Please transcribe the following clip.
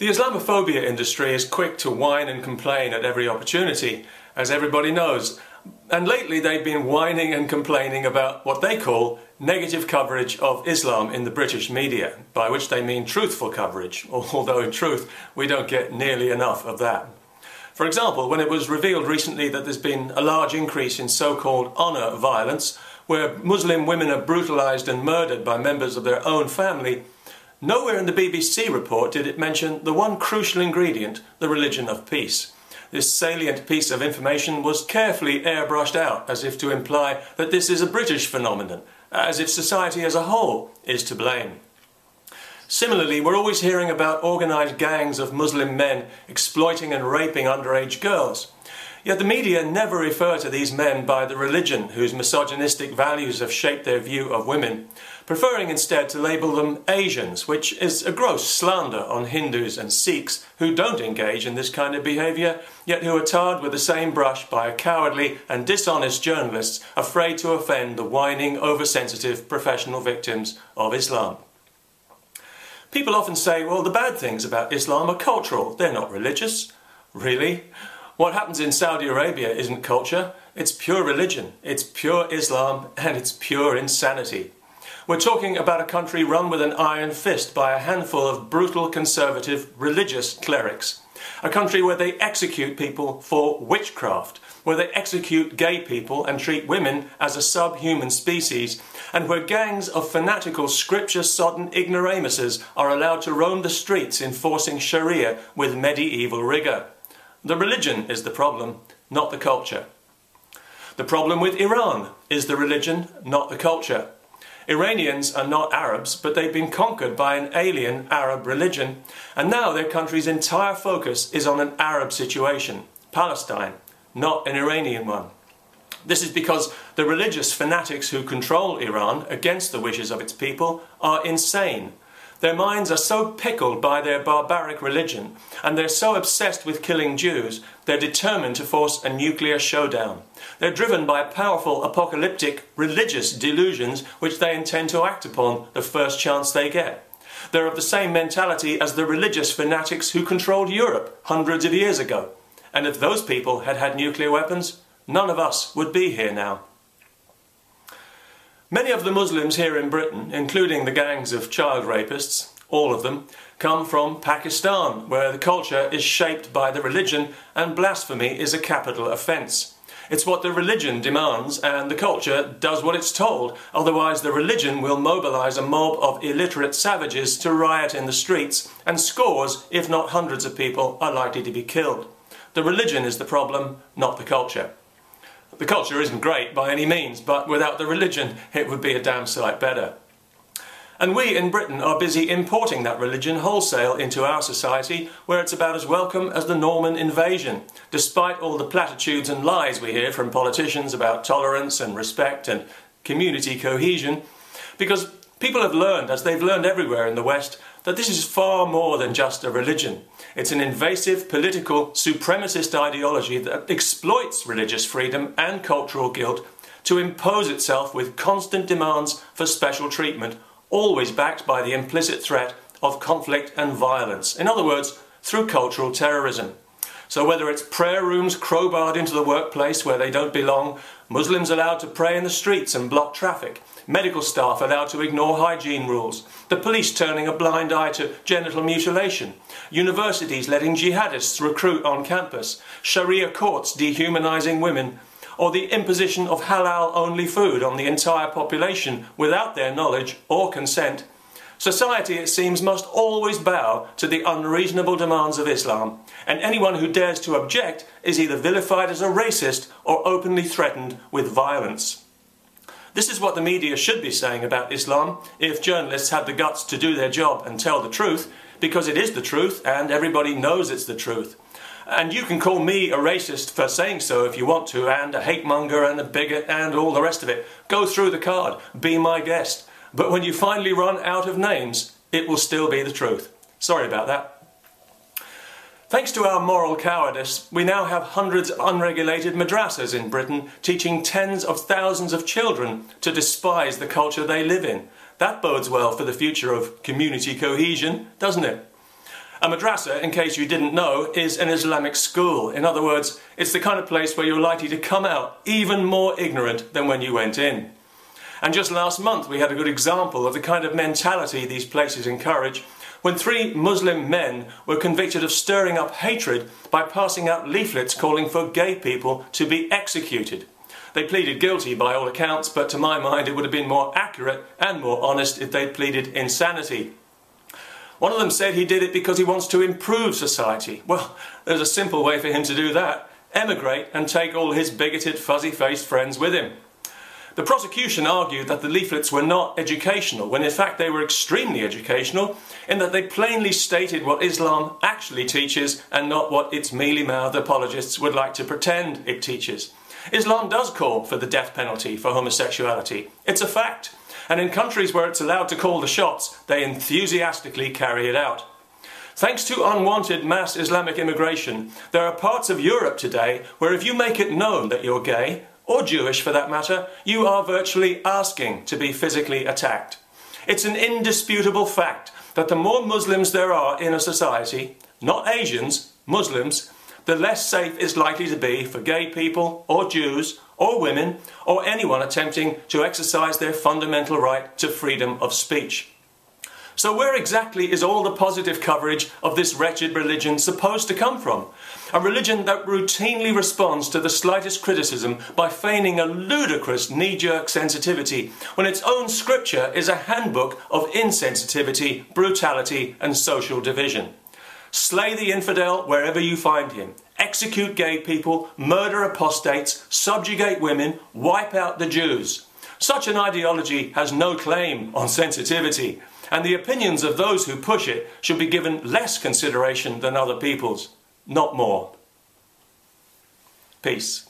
The Islamophobia industry is quick to whine and complain at every opportunity, as everybody knows. And lately they've been whining and complaining about what they call negative coverage of Islam in the British media, by which they mean truthful coverage, although in truth we don't get nearly enough of that. For example, when it was revealed recently that there's been a large increase in so called honour violence, where Muslim women are brutalised and murdered by members of their own family, Nowhere in the BBC report did it mention the one crucial ingredient, the religion of peace. This salient piece of information was carefully airbrushed out as if to imply that this is a British phenomenon, as if society as a whole is to blame. Similarly, we're always hearing about organised gangs of Muslim men exploiting and raping underage girls. Yet the media never refer to these men by the religion whose misogynistic values have shaped their view of women, preferring instead to label them Asians, which is a gross slander on Hindus and Sikhs who don't engage in this kind of behaviour, yet who are tarred with the same brush by a cowardly and dishonest journalists afraid to offend the whining, oversensitive professional victims of Islam. People often say, well, the bad things about Islam are cultural, they're not religious. Really? What happens in Saudi Arabia isn't culture, it's pure religion, it's pure Islam, and it's pure insanity. We're talking about a country run with an iron fist by a handful of brutal conservative religious clerics. A country where they execute people for witchcraft, where they execute gay people and treat women as a subhuman species, and where gangs of fanatical scripture sodden ignoramuses are allowed to roam the streets enforcing Sharia with medieval rigour. The religion is the problem, not the culture. The problem with Iran is the religion, not the culture. Iranians are not Arabs, but they've been conquered by an alien Arab religion, and now their country's entire focus is on an Arab situation, Palestine, not an Iranian one. This is because the religious fanatics who control Iran against the wishes of its people are insane their minds are so pickled by their barbaric religion, and they're so obsessed with killing Jews, they're determined to force a nuclear showdown. They're driven by powerful apocalyptic religious delusions which they intend to act upon the first chance they get. They're of the same mentality as the religious fanatics who controlled Europe hundreds of years ago. And if those people had had nuclear weapons, none of us would be here now. Many of the Muslims here in Britain, including the gangs of child rapists, all of them, come from Pakistan, where the culture is shaped by the religion and blasphemy is a capital offence. It's what the religion demands, and the culture does what it's told. Otherwise, the religion will mobilise a mob of illiterate savages to riot in the streets, and scores, if not hundreds of people, are likely to be killed. The religion is the problem, not the culture. The culture isn't great by any means, but without the religion it would be a damn sight better. And we in Britain are busy importing that religion wholesale into our society, where it's about as welcome as the Norman invasion, despite all the platitudes and lies we hear from politicians about tolerance and respect and community cohesion. Because people have learned, as they've learned everywhere in the West, that this is far more than just a religion. It's an invasive political supremacist ideology that exploits religious freedom and cultural guilt to impose itself with constant demands for special treatment, always backed by the implicit threat of conflict and violence. In other words, through cultural terrorism. So whether it's prayer rooms crowbarred into the workplace where they don't belong, Muslims allowed to pray in the streets and block traffic, medical staff allowed to ignore hygiene rules, the police turning a blind eye to genital mutilation, universities letting jihadists recruit on campus, Sharia courts dehumanizing women, or the imposition of halal only food on the entire population without their knowledge or consent, society, it seems, must always bow to the unreasonable demands of Islam, and anyone who dares to object is either vilified as a racist or openly threatened with violence. This is what the media should be saying about Islam if journalists had the guts to do their job and tell the truth, because it is the truth and everybody knows it's the truth. And you can call me a racist for saying so if you want to, and a hate monger and a bigot and all the rest of it. Go through the card, be my guest. But when you finally run out of names, it will still be the truth. Sorry about that. Thanks to our moral cowardice, we now have hundreds of unregulated madrasas in Britain teaching tens of thousands of children to despise the culture they live in. That bodes well for the future of community cohesion, doesn't it? A madrasa, in case you didn't know, is an Islamic school. In other words, it's the kind of place where you're likely to come out even more ignorant than when you went in. And just last month we had a good example of the kind of mentality these places encourage when three Muslim men were convicted of stirring up hatred by passing out leaflets calling for gay people to be executed. They pleaded guilty by all accounts, but to my mind it would have been more accurate and more honest if they'd pleaded insanity. One of them said he did it because he wants to improve society. Well, there's a simple way for him to do that. Emigrate and take all his bigoted, fuzzy-faced friends with him. The prosecution argued that the leaflets were not educational, when in fact they were extremely educational, in that they plainly stated what Islam actually teaches and not what its mealy-mouthed apologists would like to pretend it teaches. Islam does call for the death penalty for homosexuality. It's a fact and in countries where it's allowed to call the shots, they enthusiastically carry it out. Thanks to unwanted mass Islamic immigration, there are parts of Europe today where if you make it known that you're gay, or Jewish for that matter, you are virtually asking to be physically attacked. It's an indisputable fact that the more Muslims there are in a society, not Asians, Muslims, the less safe it's likely to be for gay people or Jews or women or anyone attempting to exercise their fundamental right to freedom of speech. So where exactly is all the positive coverage of this wretched religion supposed to come from? A religion that routinely responds to the slightest criticism by feigning a ludicrous knee-jerk sensitivity when its own scripture is a handbook of insensitivity, brutality and social division. Slay the infidel wherever you find him. Execute gay people, murder apostates, subjugate women, wipe out the Jews. Such an ideology has no claim on sensitivity, and the opinions of those who push it should be given less consideration than other people's, not more. Peace.